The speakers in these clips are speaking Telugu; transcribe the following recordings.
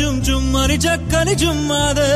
cum cum ani chakkani chummade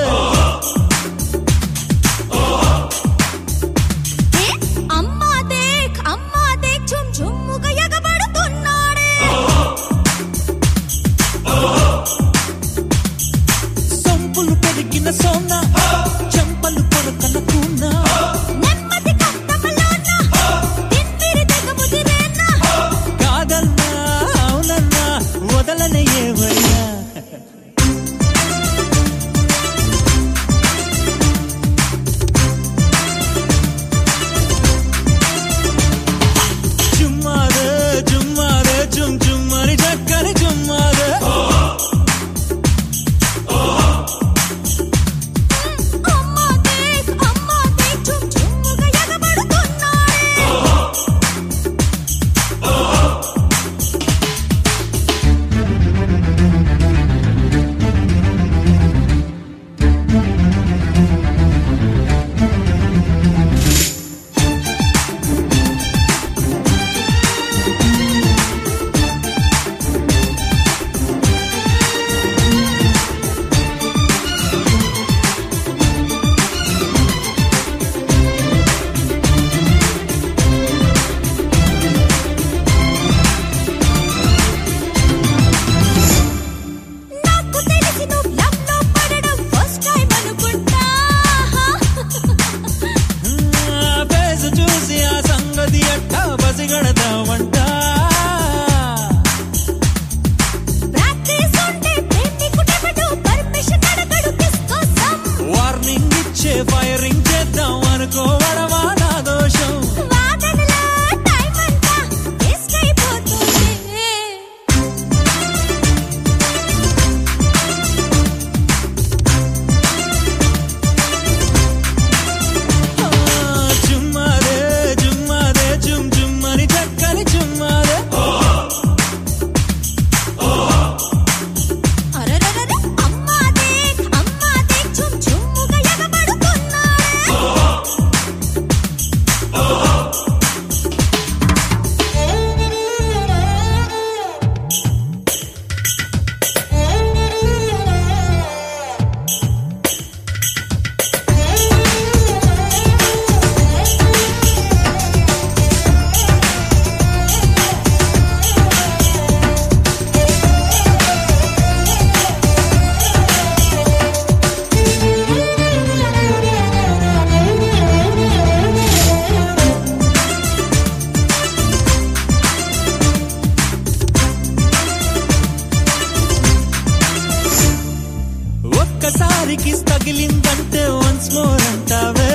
Oh. ఒక్కసారికి తగిలిందంటే వన్స్ మోర్ అంటావే.